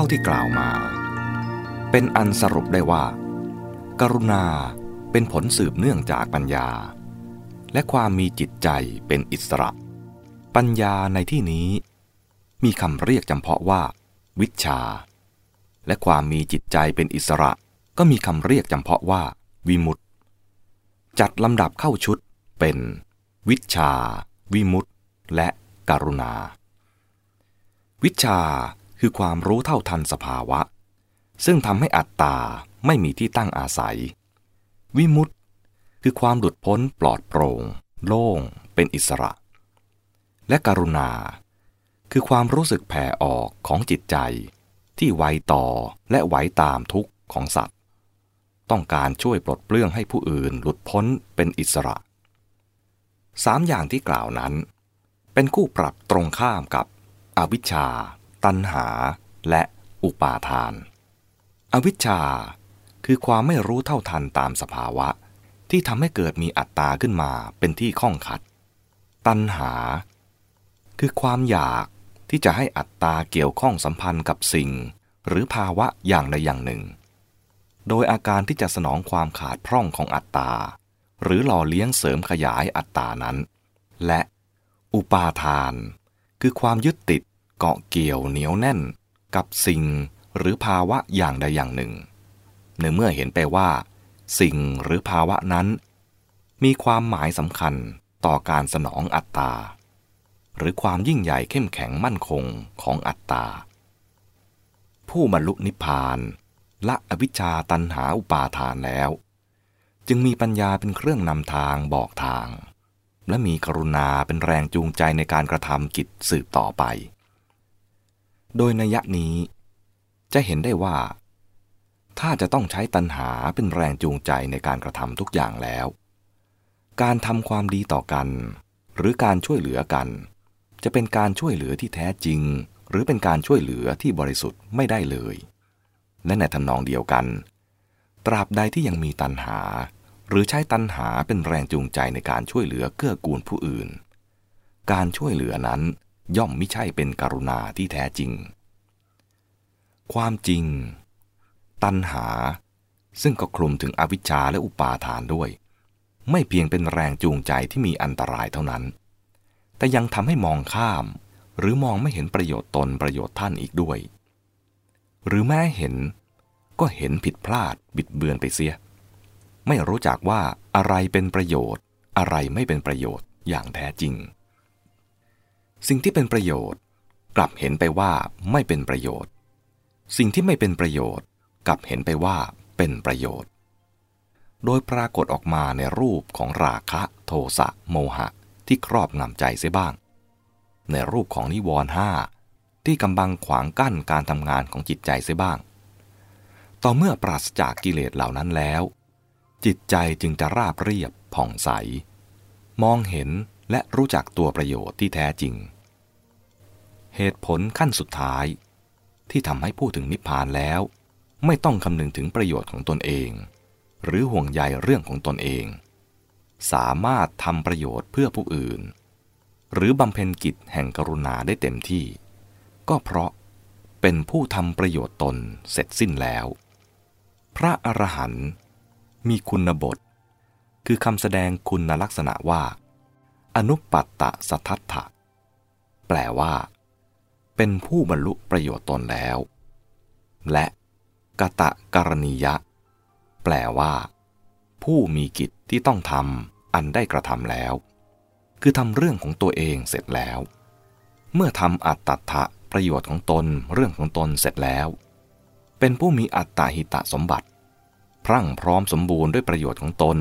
ท่าที่กล่าวมา เป็นอันสรุปได้ว่า กรุณาเป็นผลสืบเนื่องจากปัญญา และความมีจิตใจเป็นอิสระ ปัญญาในที่นี้ มีคำเรียกจำเพาะว่า วิชา และความมีจิตใจเป็นอิสระ ก็มีคำเรียกจำเพาะว่า วิมุตตจัดลำดับเข้าชุดเป็น วิชา วิมุตตและกรุณา วิชา คือความรู้เท่าทันสภาวะ ซึ่งทำให้อัตตาไม่มีที่ตั้งอาศัย วิมุตติคือความหลุดพ้นปลอดโปร่ง โล่ง เป็นอิสระ และกรุณา คือความรู้สึกแผ่ออกของจิตใจ ที่ไวต่อและไหวตามทุกข์ของสัตว์ ต้องการช่วยปลดเปลื้องให้ผู้อื่นหลุดพ้นเป็นอิสระสามอย่างที่กล่าวนั้น เป็นคู่ปรับตรงข้ามกับอวิชชา ตัณหาและอุปาทาน อวิชชาคือความไม่รู้เท่าทันตามสภาวะ ที่ทำให้เกิดมีอัตตาขึ้นมาเป็นที่ข้องขัด ตัณหา คือความอยากที่จะให้อัตตาเกี่ยวข้องสัมพันธ์กับสิ่ง หรือภาวะอย่างใดอย่างหนึ่ง โดยอาการที่จะสนองความขาดพร่องของอัตตา หรือหล่อเลี้ยงเสริมขยายอัตตานั้น และ อุปาทาน คือความยึดติด เกาะเกี่ยวเหนียวแน่น กับสิ่งหรือภาวะอย่างใดอย่างหนึ่งเนื่อเมื่อเห็นไปว่า สิ่งหรือภาวะนั้น มีความหมายสำคัญต่อการสนองอัตตา หรือความยิ่งใหญ่เข้มแข็งมั่นคงของอัตตา ผู้บรรลุนิพพานละอวิชชาตันหาอุปาทานแล้ว จึงมีปัญญาเป็นเครื่องนำทางบอกทาง และมีกรุณาเป็นแรงจูงใจในการกระทำกิจสืบต่อไป โดยนัยนี้ จะเห็นได้ว่า ถ้าจะต้องใช้ตัณหาเป็นแรงจูงใจในการกระทำทุกอย่างแล้ว การทำความดีต่อกัน หรือการช่วยเหลือกัน จะเป็นการช่วยเหลือที่แท้จริง หรือเป็นการช่วยเหลือที่บริสุทธิ์ไม่ได้เลยและในทำนองเดียวกัน ตราบใดที่ยังมีตัณหา หรือใช้ตัณหาเป็นแรงจูงใจในการช่วยเหลือเกื้อกูลผู้อื่น การช่วยเหลือนั้นย่อมไม่ใช่เป็นกรุณาที่แท้จริง ความจริง ตัณหา ซึ่งก็คลุมถึงอวิชชาและอุปาทานด้วย ไม่เพียงเป็นแรงจูงใจที่มีอันตรายเท่านั้น แต่ยังทำให้มองข้าม หรือมองไม่เห็นประโยชน์ตนประโยชน์ท่านอีกด้วย หรือแม้เห็นก็เห็นผิดพลาดบิดเบือนไปเสีย ไม่รู้จักว่าอะไรเป็นประโยชน์ อะไรไม่เป็นประโยชน์อย่างแท้จริง สิ่งที่เป็นประโยชน์ กลับเห็นไปว่าไม่เป็นประโยชน์ สิ่งที่ไม่เป็นประโยชน์กลับเห็นไปว่าเป็นประโยชน์ โดยปรากฏออกมาในรูปของราคะโทสะโมหะที่ครอบงำใจเสียบ้าง ในรูปของนิวรณ์ห้าที่กำบังขวางกั้นการทำงานของจิตใจเสียบ้าง ต่อเมื่อปราศจากกิเลสเหล่านั้นแล้ว จิตใจจึงจะราบเรียบผ่องใส มองเห็นและรู้จักตัวประโยชน์ที่แท้จริง เหตุผลขั้นสุดท้าย ที่ทำให้พูดถึงนิพพานแล้ว ไม่ต้องคำนึงถึงประโยชน์ของตนเอง หรือห่วงใยเรื่องของตนเอง สามารถทำประโยชน์เพื่อผู้อื่น หรือบำเพ็ญกิจแห่งกรุณาได้เต็มที่ ก็เพราะเป็นผู้ทำประโยชน์ตนเสร็จสิ้นแล้ว พระอรหันต์มีคุณบท คือคำแสดงคุณลักษณะว่า อนุปัตตะสัทธะแปลว่า เป็นผู้บรรลุประโยชน์ตนแล้ว และกะตะกรณียะ แปลว่า ผู้มีกิจที่ต้องทำอันได้กระทำแล้ว คือทำเรื่องของตัวเองเสร็จแล้ว เมื่อทำอัตตะประโยชน์ของตนเรื่องของตนเสร็จแล้ว เป็นผู้มีอัตตาหิตะสมบัติ พรั่งพร้อมสมบูรณ์ด้วยประโยชน์ของตน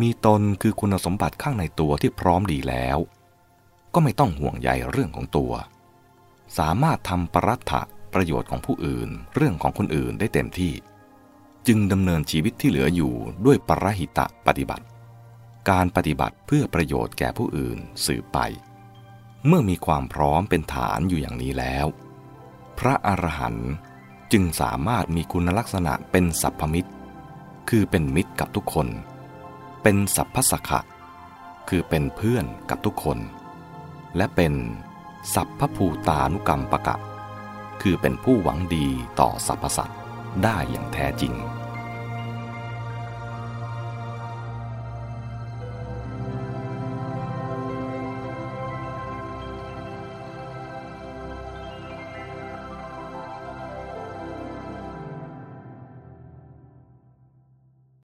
มีตนคือคุณสมบัติข้างในตัวที่พร้อมดีแล้ว ก็ไม่ต้องห่วงใยเรื่องของตัว สามารถทำปรัตถะประโยชน์ของผู้อื่น เรื่องของคนอื่นได้เต็มที่ จึงดำเนินชีวิตที่เหลืออยู่ด้วยปรหิตะปฏิบัติ การปฏิบัติเพื่อประโยชน์แก่ผู้อื่นสืบไป เมื่อมีความพร้อมเป็นฐานอยู่อย่างนี้แล้ว พระอรหันต์จึงสามารถมีคุณลักษณะเป็นสัพพมิตร คือเป็นมิตรกับทุกคน เป็นสัพพสักะคือเป็นเพื่อนกับทุกคน และเป็น สัพพภูตานุกรรมปะกะ คือเป็นผู้หวังดีต่อสรรพสัตว์ได้อย่างแท้จริง